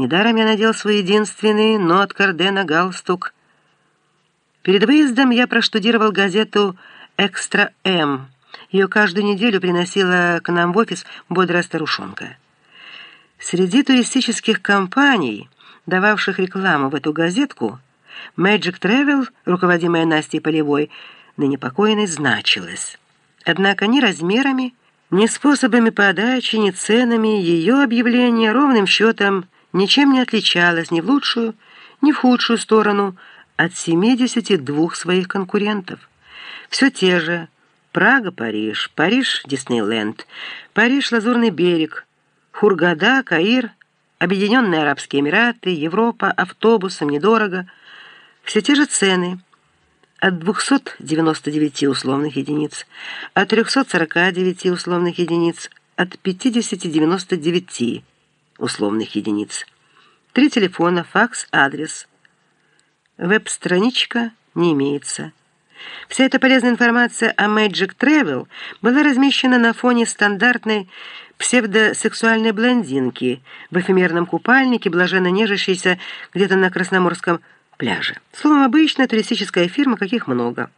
Недаром я надел свой единственный, но от Кардена галстук. Перед выездом я проштудировал газету «Экстра М». Ее каждую неделю приносила к нам в офис бодрая старушонка. Среди туристических компаний, дававших рекламу в эту газетку, Magic Travel, руководимая Настей Полевой, ныне покойной, значилась. Однако ни размерами, ни способами подачи, ни ценами ее объявление ровным счетом ничем не отличалось ни в лучшую, ни в худшую сторону от 72 своих конкурентов. Все те же Прага-Париж, Париж-Диснейленд, Париж-Лазурный берег, Хургада, Каир, Объединенные Арабские Эмираты, Европа, автобусом, недорого. Все те же цены от 299 условных единиц, от 349 условных единиц, от 50-99 условных единиц. Три телефона, факс, адрес. Веб-страничка не имеется. Вся эта полезная информация о Magic Travel была размещена на фоне стандартной псевдосексуальной блондинки в эфемерном купальнике, блаженно нежащейся где-то на Красноморском пляже. Словом, обычная туристическая фирма, каких много.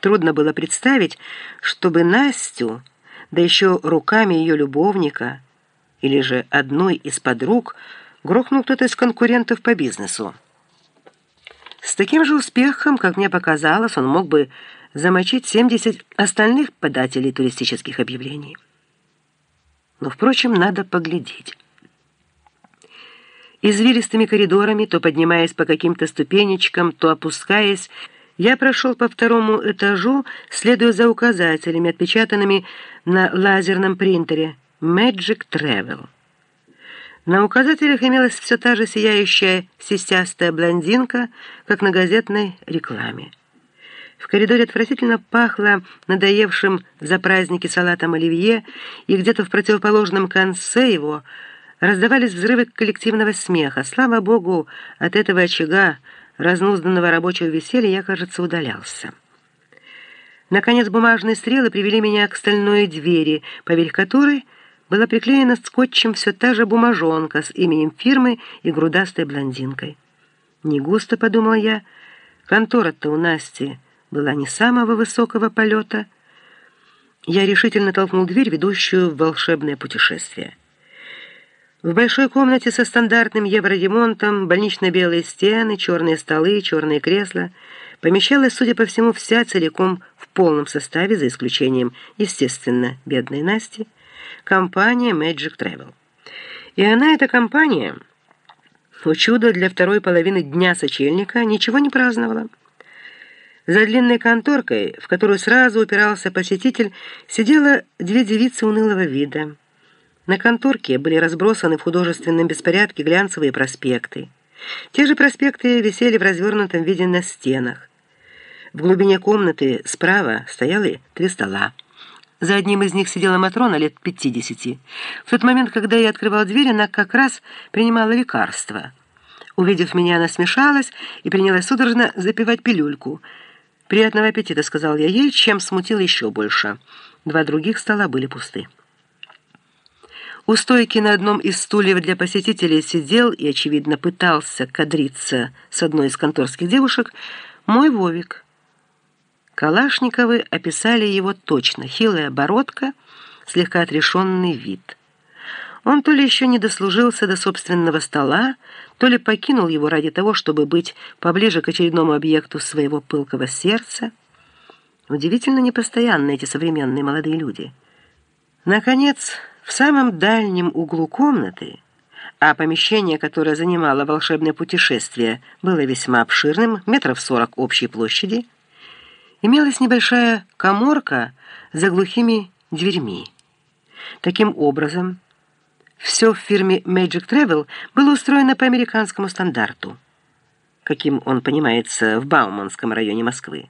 Трудно было представить, чтобы Настю, да еще руками ее любовника, или же одной из подруг, грохнул кто-то из конкурентов по бизнесу. С таким же успехом, как мне показалось, он мог бы замочить 70 остальных подателей туристических объявлений. Но, впрочем, надо поглядеть. Извилистыми коридорами, то поднимаясь по каким-то ступенечкам, то опускаясь, я прошел по второму этажу, следуя за указателями, отпечатанными на лазерном принтере «Magic Travel». На указателях имелась все та же сияющая систястая блондинка, как на газетной рекламе. В коридоре отвратительно пахло надоевшим за праздники салатом оливье, и где-то в противоположном конце его раздавались взрывы коллективного смеха. Слава богу, от этого очага разнузданного рабочего веселья я, кажется, удалялся. Наконец бумажные стрелы привели меня к стальной двери, поверх которой была приклеена скотчем все та же бумажонка с именем фирмы и грудастой блондинкой. Не густо, подумал я, контора-то у Насти была не самого высокого полета. Я решительно толкнул дверь, ведущую в волшебное путешествие. В большой комнате со стандартным евроремонтом, больнично-белые стены, черные столы, черные кресла, помещалась, судя по всему, вся целиком в полном составе, за исключением, естественно, бедной Насти, компания Magic Travel. И она, эта компания, о чудо для второй половины дня сочельника, ничего не праздновала. За длинной конторкой, в которую сразу упирался посетитель, сидела две девицы унылого вида. На конторке были разбросаны в художественном беспорядке глянцевые проспекты. Те же проспекты висели в развернутом виде на стенах. В глубине комнаты справа стояли три стола. За одним из них сидела Матрона лет 50. В тот момент, когда я открывал дверь, она как раз принимала лекарство. Увидев меня, она смешалась и принялась судорожно запивать пилюльку. «Приятного аппетита», — сказал я ей, чем смутил еще больше. Два других стола были пусты. У стойки на одном из стульев для посетителей сидел и, очевидно, пытался кадриться с одной из конторских девушек мой Вовик — Калашниковы описали его точно. Хилая бородка, слегка отрешенный вид. Он то ли еще не дослужился до собственного стола, то ли покинул его ради того, чтобы быть поближе к очередному объекту своего пылкого сердца. Удивительно непостоянны эти современные молодые люди. Наконец, в самом дальнем углу комнаты, а помещение, которое занимало волшебное путешествие, было весьма обширным, метров сорок общей площади, имелась небольшая коморка за глухими дверьми. Таким образом, все в фирме Magic Travel было устроено по американскому стандарту, каким он понимается в Бауманском районе Москвы.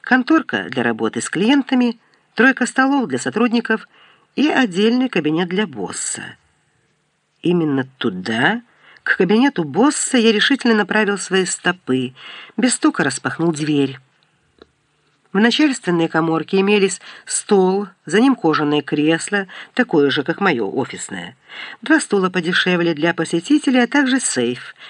Конторка для работы с клиентами, тройка столов для сотрудников и отдельный кабинет для босса. Именно туда, к кабинету босса, я решительно направил свои стопы, без стука распахнул дверь. В начальственной коморке имелись стол, за ним кожаное кресло, такое же, как мое офисное, два стула подешевле для посетителей, а также сейф —